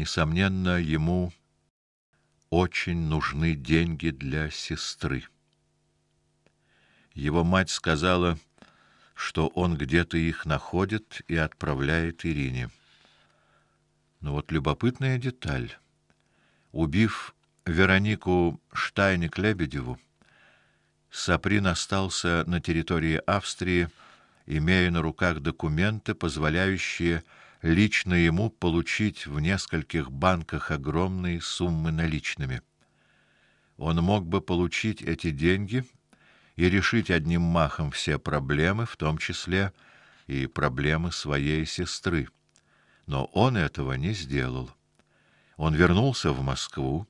Несомненно, ему очень нужны деньги для сестры. Его мать сказала, что он где-то их находит и отправляет Ирине. Но вот любопытная деталь. Убив Веронику Штайник-Лебедеву, Саприн остался на территории Австрии, имея на руках документы, позволяющие лично ему получить в нескольких банках огромные суммы наличными. Он мог бы получить эти деньги и решить одним махом все проблемы, в том числе и проблемы своей сестры. Но он этого не сделал. Он вернулся в Москву,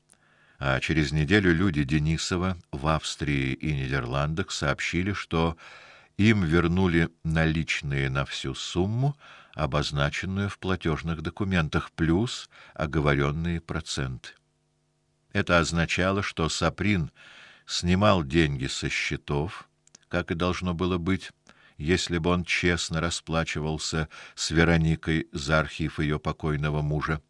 а через неделю люди Денисова в Австрии и Нидерландах сообщили, что им вернули наличные на всю сумму, обозначенную в платежных документах, плюс оговоренные проценты. Это означало, что Саприн снимал деньги со счетов, как и должно было быть, если бы он честно расплачивался с Вероникой за архив ее покойного мужа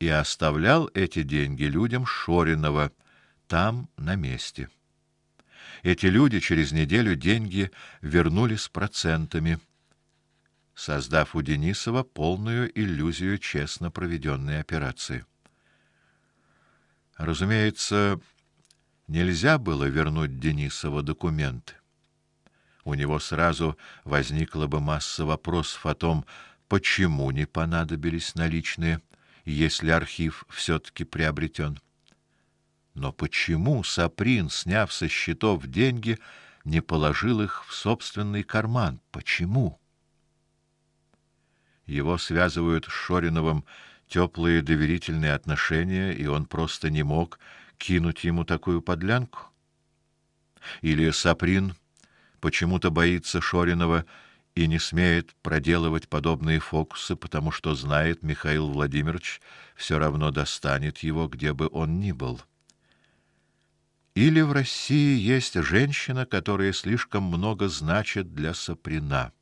и оставлял эти деньги людям Шоринова там на месте. Эти люди через неделю деньги вернули с процентами, создав у Денисова полную иллюзию честно проведенной операции. Разумеется, нельзя было вернуть Денисова документы. У него сразу возникла бы масса вопросов о том, почему не понадобились наличные если архив все таки приобретен. Но почему Саприн, сняв со счетов деньги, не положил их в собственный карман? Почему? Его связывают с Шориновым теплые доверительные отношения, и он просто не мог кинуть ему такую подлянку. Или Саприн почему-то боится Шоринова и не смеет проделывать подобные фокусы, потому что знает, Михаил Владимирович все равно достанет его, где бы он ни был. Или в России есть женщина, которая слишком много значит для Саприна.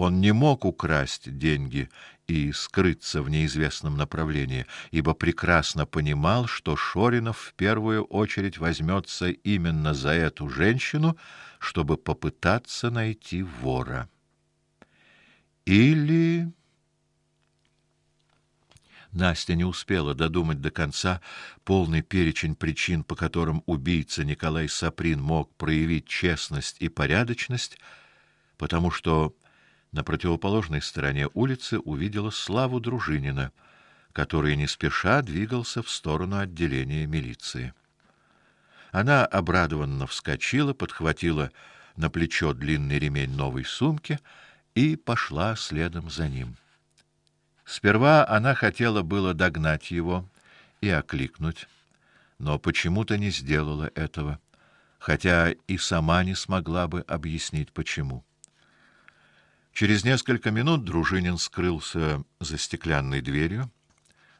Он не мог украсть деньги и скрыться в неизвестном направлении, ибо прекрасно понимал, что Шоринов в первую очередь возьмется именно за эту женщину, чтобы попытаться найти вора. Или Настя не успела додумать до конца полный перечень причин, по которым убийца Николай Саприн мог проявить честность и порядочность, потому что на противоположной стороне улицы увидела Славу Дружинина, который не спеша двигался в сторону отделения милиции. Она обрадованно вскочила, подхватила на плечо длинный ремень новой сумки и пошла следом за ним. Сперва она хотела было догнать его и окликнуть, но почему-то не сделала этого, хотя и сама не смогла бы объяснить почему. Через несколько минут Дружинин скрылся за стеклянной дверью,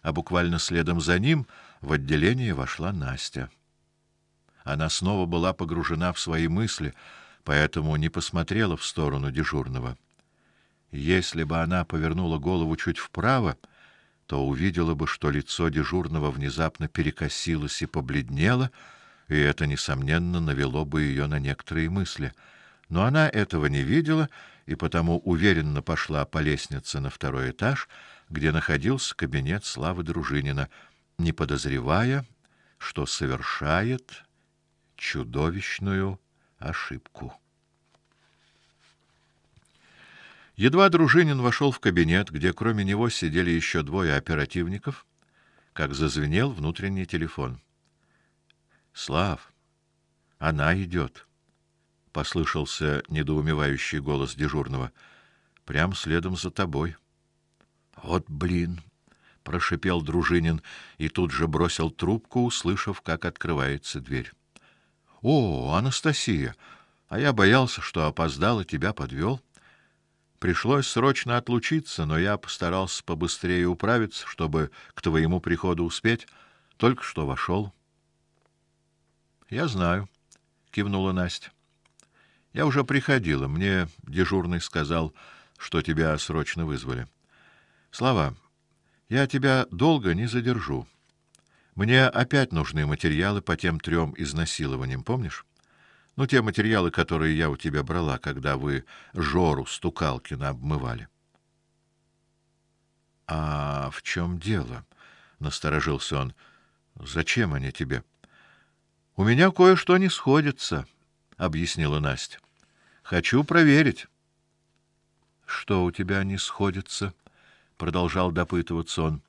а буквально следом за ним в отделение вошла Настя. Она снова была погружена в свои мысли, поэтому не посмотрела в сторону дежурного. Если бы она повернула голову чуть вправо, то увидела бы, что лицо дежурного внезапно перекосилось и побледнело, и это несомненно навело бы ее на некоторые мысли. Но она этого не видела и потому уверенно пошла по лестнице на второй этаж, где находился кабинет Славы Дружинина, не подозревая, что совершает чудовищную ошибку. Едва Дружинин вошел в кабинет, где кроме него сидели еще двое оперативников, как зазвенел внутренний телефон. Слав, она идет, послышался недоумевающий голос дежурного. Прям следом за тобой. Вот блин, прошипел Дружинин и тут же бросил трубку, услышав, как открывается дверь. О, Анастасия, а я боялся, что опоздал и тебя подвел. Пришлось срочно отлучиться, но я постарался побыстрее управиться, чтобы к твоему приходу успеть. Только что вошел. Я знаю, кивнула Настя. Я уже приходила, мне дежурный сказал, что тебя срочно вызвали. Слава, Я тебя долго не задержу. Мне опять нужны материалы по тем трем изнасилованиям, помнишь? Ну, те материалы, которые я у тебя брала, когда вы Жору Стукалкина обмывали. А в чем дело? насторожился он. Зачем они тебе? У меня кое-что не сходится, объяснила Настя. Хочу проверить. Что у тебя не сходится? продолжал допытываться он.